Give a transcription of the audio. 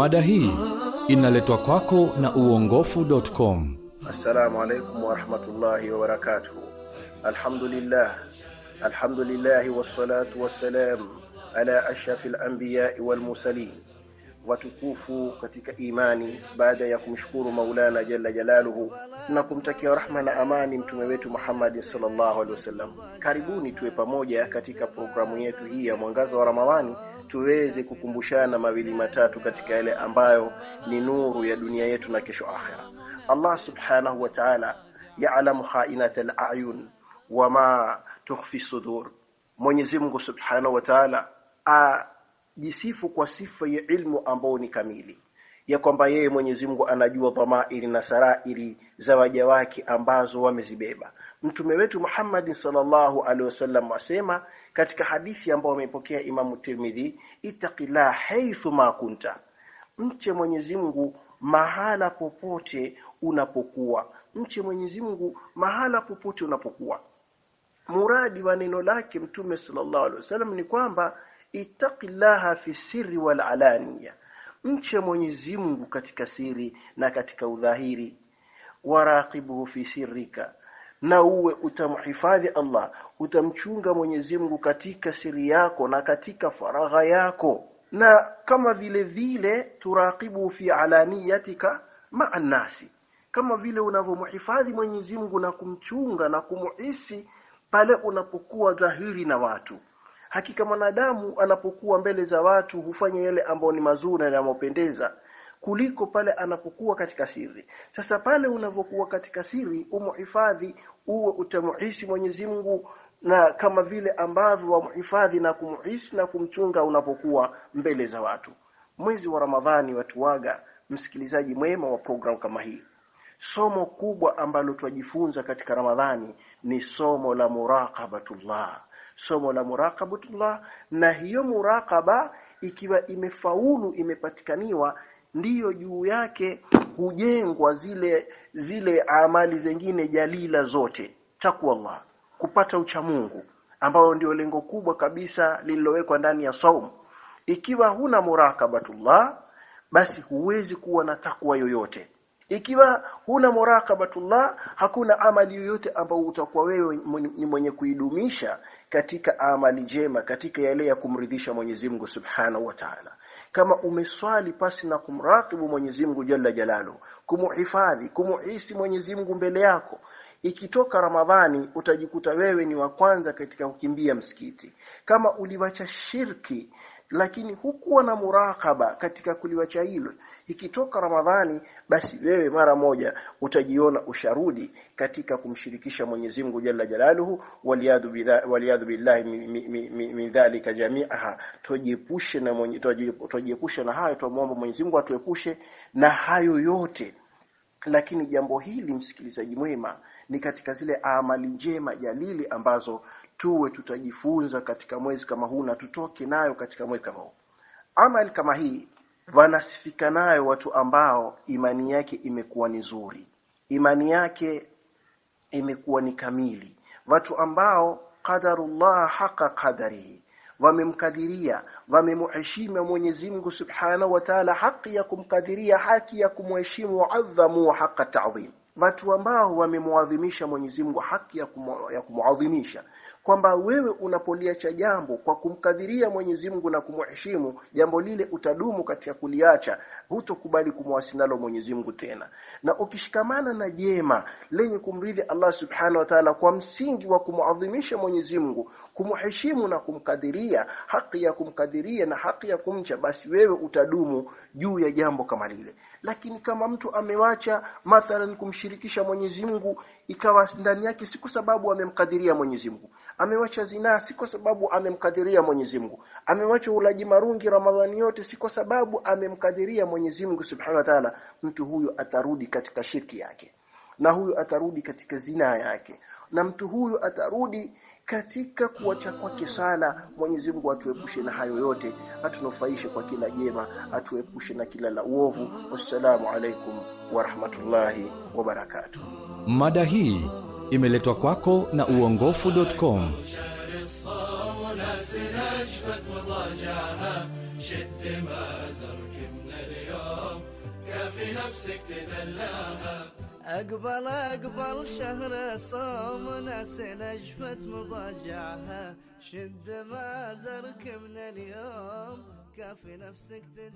Mada hii inaletwa kwako na uongofu.com. Assalamu alaikum warahmatullahi wabarakatuh. Alhamdulillah, alhamdulillahi wassalatu wassalam ala ashrafi anbiyai wal mursalin, watukufu katika imani. Baada ya kumshukuru Maulana jalla jalaluhu na kumtakia rahma na amani mtume wetu Muhammad sallallahu alaihi wasallam, karibuni tuwe pamoja katika programu yetu hii ya mwangaza wa Ramadhani tuweze kukumbushana mawili matatu katika yale ambayo ni nuru ya dunia yetu na kesho akhera. Allah subhanahu wa ta'ala ya'lamu kha'inata al-a'yun wama tukhfi sudur. Mwenyezi Mungu subhanahu wa ta'ala ajisifu kwa sifa ya ilmu ambao ni kamili ya kwamba yeye Mwenyezi Mungu anajua dhamairi na sarairi za waja wake ambazo wamezibeba. Mtume wetu Muhammad sallallahu alaihi wasallam asema katika hadithi ambayo amepokea Imamu Tirmidhi, ittaqillah haithu ma kunta, mche Mwenyezi Mungu mahala popote unapokuwa, mche Mwenyezi Mungu mahala popote unapokuwa. Muradi wa neno lake Mtume sallallahu alaihi wasallam ni kwamba ittaqillaha fi sirri wal alaniya, mche Mwenyezi Mungu katika siri na katika udhahiri. Waraqibuhu fi sirrika, na uwe utamhifadhi Allah, utamchunga Mwenyezi Mungu katika siri yako na katika faragha yako, na kama vile vile turaqibu fi alaniyatika maa nasi, kama vile unavyomhifadhi Mwenyezi Mungu na kumchunga na kumuhisi pale unapokuwa dhahiri na watu. Hakika mwanadamu anapokuwa mbele za watu hufanya yale ambayo ni mazuri na yanayopendeza kuliko pale anapokuwa katika siri. Sasa pale unavyokuwa katika siri, umuhifadhi uwe utamuhisi Mwenyezi Mungu na kama vile ambavyo wamhifadhi na kumuhisi na kumchunga unapokuwa mbele za watu. Mwezi wa Ramadhani watuwaga, msikilizaji mwema wa program kama hii, somo kubwa ambalo twajifunza katika Ramadhani ni somo la muraqabatullah somo la muraqabatullah, na hiyo muraqaba ikiwa imefaulu imepatikaniwa, ndiyo juu yake hujengwa zile zile amali zingine jalila zote, takwallah kupata uchamungu, ambayo ndio lengo kubwa kabisa lililowekwa ndani ya saumu. Ikiwa huna muraqabatullah, basi huwezi kuwa na takwa yoyote. Ikiwa huna muraqabatullah, hakuna amali yoyote ambao utakuwa wewe ni mwenye kuidumisha katika amali jema katika yale ya kumridhisha Mwenyezi Mungu Subhanahu wa Ta'ala. Kama umeswali pasi na kumrakibu Mwenyezi Mungu Jalla Jalalu, kumuhifadhi, kumuhisi Mwenyezi Mungu mbele yako, ikitoka Ramadhani utajikuta wewe ni wa kwanza katika kukimbia msikiti. Kama uliwacha shirki lakini hukuwa na murakaba katika kuliwacha hilo, ikitoka Ramadhani basi wewe mara moja utajiona usharudi katika kumshirikisha Mwenyezi Mungu Jalla Jalaluhu, waliyadhu billahi min dhalika jami'aha. Tujiepushe na mwenye tujiepushe na hayo, tumuombe Mwenyezi Mungu atuepushe na hayo yote. Lakini jambo hili msikilizaji mwema, ni katika zile amali njema jalili ambazo tuwe tutajifunza katika mwezi kama huu na tutoke nayo katika mwezi kama huu. Amali kama hii wanasifika nayo watu ambao imani yake imekuwa ni nzuri, imani yake imekuwa ni kamili, watu ambao qadarullah haqa qadarihi, wamemkadiria wamemuheshimu Mwenyezi Mungu Subhanahu wa Ta'ala, haki ya kumkadhiria haki ya kumheshimu, adhamu wa haqa ta'dhim watu ambao wamemuadhimisha Mwenyezi Mungu haki ya kumuadhimisha kwamba wewe unapoliacha jambo kwa kumkadhiria Mwenyezi Mungu na kumheshimu jambo lile utadumu katika kuliacha hutokubali kumwasi nalo Mwenyezi Mungu tena. Na ukishikamana na jema lenye kumridhi Allah Subhanahu wa Ta'ala kwa msingi wa kumuadhimisha Mwenyezi Mungu kumheshimu na kumkadhiria haki ya kumkadhiria na haki ya kumcha basi wewe utadumu juu ya jambo kama lile lakini kama mtu amewacha mathalan kumshirikisha Mwenyezi Mungu ikawa ndani yake si kwa sababu amemkadiria Mwenyezi Mungu. Amewacha zinaa si kwa sababu amemkadiria Mwenyezi Mungu. Amewacha ulaji marungi Ramadhani yote si kwa sababu amemkadiria Mwenyezi Mungu Subhanahu wa Ta'ala. Mtu huyo atarudi katika shirki yake na huyu atarudi katika zina yake na mtu huyu atarudi katika kuacha kwake sala. Mwenyezi Mungu atuepushe na hayo yote, atunufaishe kwa kila jema, atuepushe na kila la uovu. Wassalamu alaikum wa rahmatullahi wa barakatuh. Mada hii imeletwa kwako na uongofu.com. أقبل أقبل شهر صوم ناس نجفت مضاجعها. شد مازرك من اليوم كافي نفسك تدعي